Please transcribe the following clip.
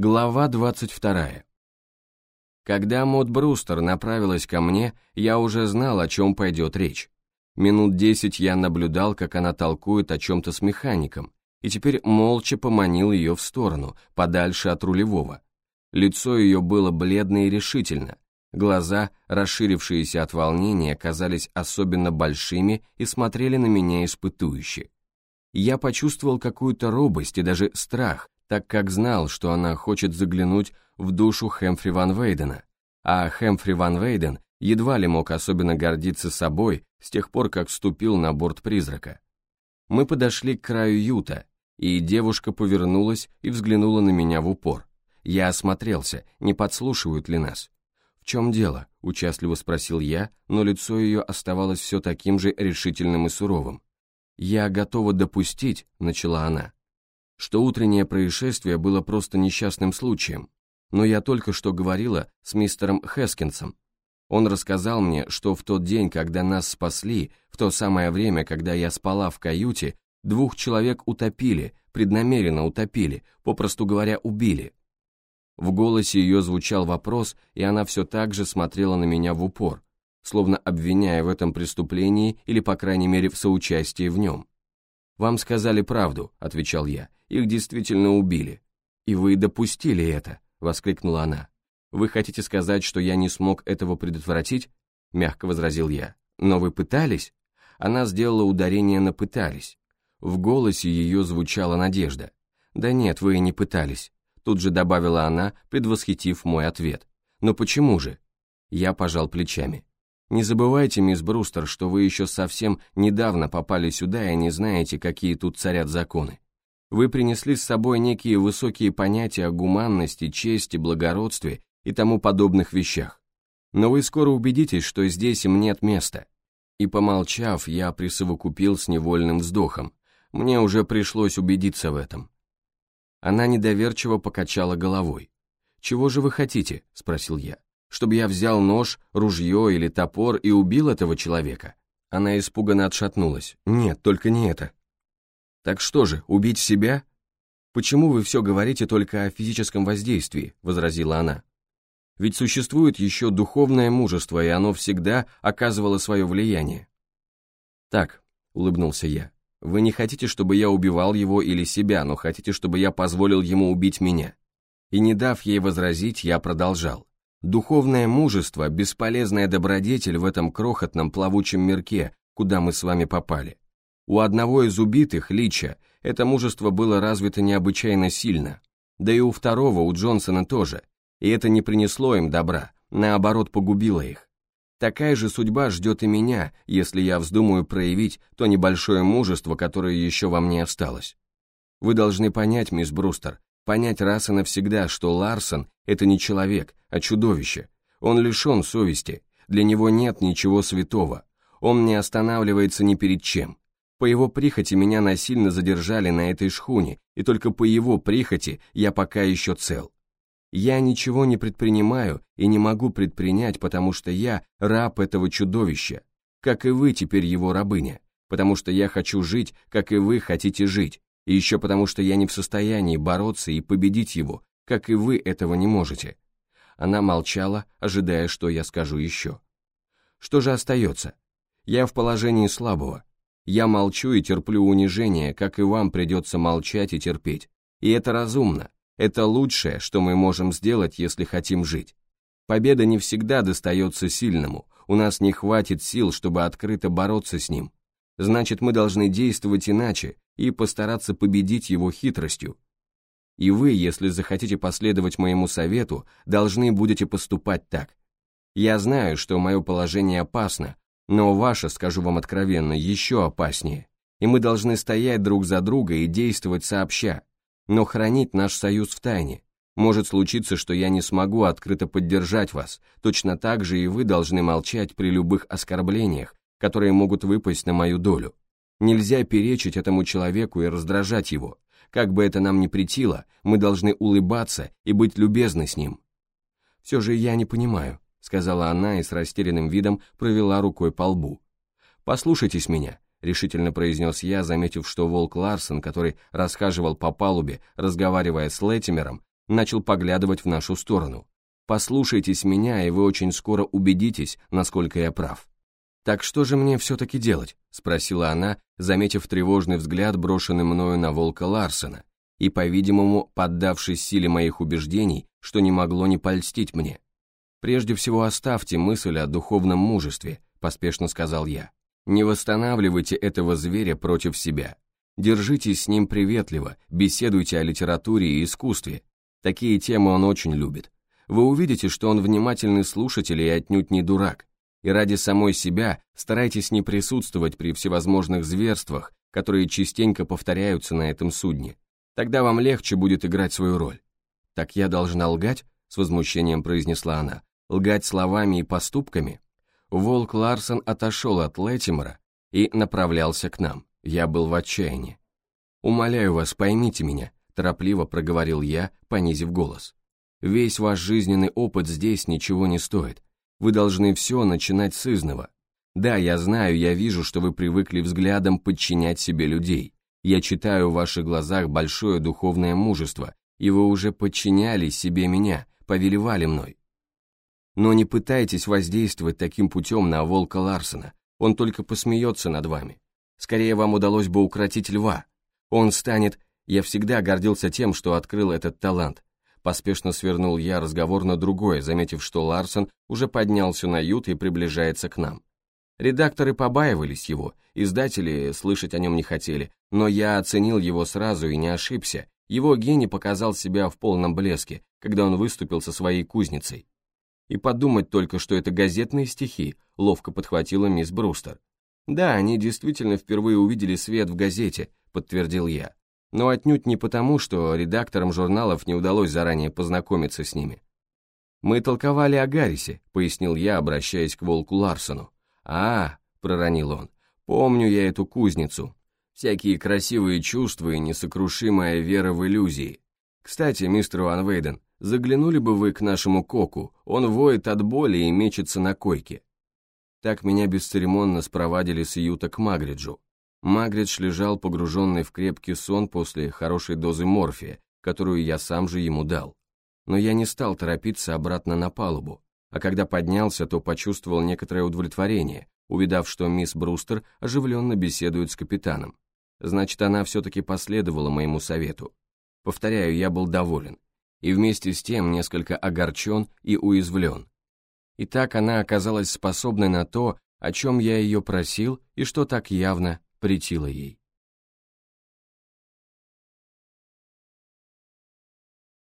Глава 22. Когда Мод Брустер направилась ко мне, я уже знал, о чем пойдет речь. Минут десять я наблюдал, как она толкует о чем-то с механиком, и теперь молча поманил ее в сторону, подальше от рулевого. Лицо ее было бледно и решительно, глаза, расширившиеся от волнения, казались особенно большими и смотрели на меня испытующе. Я почувствовал какую-то робость и даже страх, так как знал, что она хочет заглянуть в душу Хэмфри Ван Вейдена, а Хэмфри Ван Вейден едва ли мог особенно гордиться собой с тех пор, как вступил на борт призрака. Мы подошли к краю юта, и девушка повернулась и взглянула на меня в упор. Я осмотрелся, не подслушивают ли нас. «В чем дело?» – участливо спросил я, но лицо ее оставалось все таким же решительным и суровым. «Я готова допустить», – начала она, что утреннее происшествие было просто несчастным случаем, но я только что говорила с мистером Хескинсом. Он рассказал мне, что в тот день, когда нас спасли, в то самое время, когда я спала в каюте, двух человек утопили, преднамеренно утопили, попросту говоря, убили. В голосе ее звучал вопрос, и она все так же смотрела на меня в упор, словно обвиняя в этом преступлении или, по крайней мере, в соучастии в нем. «Вам сказали правду», — отвечал я, — «их действительно убили». «И вы допустили это», — воскликнула она. «Вы хотите сказать, что я не смог этого предотвратить?» — мягко возразил я. «Но вы пытались?» Она сделала ударение на «пытались». В голосе ее звучала надежда. «Да нет, вы и не пытались», — тут же добавила она, предвосхитив мой ответ. «Но почему же?» Я пожал плечами. Не забывайте, мисс Брустер, что вы еще совсем недавно попали сюда и не знаете, какие тут царят законы. Вы принесли с собой некие высокие понятия о гуманности, чести, благородстве и тому подобных вещах. Но вы скоро убедитесь, что здесь им нет места. И помолчав, я присовокупил с невольным вздохом. Мне уже пришлось убедиться в этом. Она недоверчиво покачала головой. «Чего же вы хотите?» – спросил я чтобы я взял нож, ружье или топор и убил этого человека. Она испуганно отшатнулась. Нет, только не это. Так что же, убить себя? Почему вы все говорите только о физическом воздействии, возразила она. Ведь существует еще духовное мужество, и оно всегда оказывало свое влияние. Так, улыбнулся я, вы не хотите, чтобы я убивал его или себя, но хотите, чтобы я позволил ему убить меня. И не дав ей возразить, я продолжал. Духовное мужество – бесполезная добродетель в этом крохотном плавучем мирке, куда мы с вами попали. У одного из убитых, Лича, это мужество было развито необычайно сильно. Да и у второго, у Джонсона тоже. И это не принесло им добра, наоборот погубило их. Такая же судьба ждет и меня, если я вздумаю проявить то небольшое мужество, которое еще во мне осталось. Вы должны понять, мисс Брустер, понять раз и навсегда, что Ларсон – это не человек, а чудовище. Он лишен совести, для него нет ничего святого. Он не останавливается ни перед чем. По его прихоти меня насильно задержали на этой шхуне, и только по его прихоти я пока еще цел. Я ничего не предпринимаю и не могу предпринять, потому что я раб этого чудовища, как и вы теперь его рабыня, потому что я хочу жить, как и вы хотите жить, и еще потому, что я не в состоянии бороться и победить его, как и вы этого не можете. Она молчала, ожидая, что я скажу еще. Что же остается? Я в положении слабого. Я молчу и терплю унижение, как и вам придется молчать и терпеть. И это разумно. Это лучшее, что мы можем сделать, если хотим жить. Победа не всегда достается сильному, у нас не хватит сил, чтобы открыто бороться с ним. Значит, мы должны действовать иначе и постараться победить его хитростью. И вы, если захотите последовать моему совету, должны будете поступать так. Я знаю, что мое положение опасно, но ваше, скажу вам откровенно, еще опаснее. И мы должны стоять друг за друга и действовать сообща, но хранить наш союз в тайне. Может случиться, что я не смогу открыто поддержать вас, точно так же и вы должны молчать при любых оскорблениях, которые могут выпасть на мою долю. Нельзя перечить этому человеку и раздражать его. Как бы это нам ни претило, мы должны улыбаться и быть любезны с ним. «Все же я не понимаю», — сказала она и с растерянным видом провела рукой по лбу. «Послушайтесь меня», — решительно произнес я, заметив, что волк Ларсон, который расхаживал по палубе, разговаривая с Леттимером, начал поглядывать в нашу сторону. Послушайтесь меня, и вы очень скоро убедитесь, насколько я прав. «Так что же мне все-таки делать?» — спросила она, заметив тревожный взгляд, брошенный мною на волка Ларсена, и, по-видимому, поддавшись силе моих убеждений, что не могло не польстить мне. «Прежде всего оставьте мысль о духовном мужестве», — поспешно сказал я. «Не восстанавливайте этого зверя против себя. Держитесь с ним приветливо, беседуйте о литературе и искусстве. Такие темы он очень любит. Вы увидите, что он внимательный слушатель и отнюдь не дурак. И ради самой себя старайтесь не присутствовать при всевозможных зверствах, которые частенько повторяются на этом судне. Тогда вам легче будет играть свою роль. «Так я должна лгать?» — с возмущением произнесла она. «Лгать словами и поступками?» Волк Ларсон отошел от Летимора и направлялся к нам. Я был в отчаянии. «Умоляю вас, поймите меня», — торопливо проговорил я, понизив голос. «Весь ваш жизненный опыт здесь ничего не стоит. Вы должны все начинать с изного. Да, я знаю, я вижу, что вы привыкли взглядом подчинять себе людей. Я читаю в ваших глазах большое духовное мужество, и вы уже подчиняли себе меня, повелевали мной. Но не пытайтесь воздействовать таким путем на волка Ларсена, он только посмеется над вами. Скорее вам удалось бы укротить льва. Он станет... Я всегда гордился тем, что открыл этот талант. Поспешно свернул я разговор на другое, заметив, что Ларсон уже поднялся на ют и приближается к нам. Редакторы побаивались его, издатели слышать о нем не хотели, но я оценил его сразу и не ошибся. Его гений показал себя в полном блеске, когда он выступил со своей кузницей. И подумать только, что это газетные стихи, ловко подхватила мисс Брустер. Да, они действительно впервые увидели свет в газете, подтвердил я. Но отнюдь не потому, что редакторам журналов не удалось заранее познакомиться с ними. «Мы толковали о Гаррисе», — пояснил я, обращаясь к Волку Ларсону. «А, — проронил он, — помню я эту кузницу. Всякие красивые чувства и несокрушимая вера в иллюзии. Кстати, мистер Ван Вейден, заглянули бы вы к нашему Коку, он воет от боли и мечется на койке». Так меня бесцеремонно спровадили с Юта к Магриджу. Магридж лежал погруженный в крепкий сон после хорошей дозы морфия, которую я сам же ему дал. Но я не стал торопиться обратно на палубу а когда поднялся, то почувствовал некоторое удовлетворение, увидав, что мисс Брустер оживленно беседует с капитаном. Значит, она все-таки последовала моему совету. Повторяю, я был доволен. И вместе с тем несколько огорчен и уязвлен. И так она оказалась способной на то, о чем я ее просил и что так явно претило ей.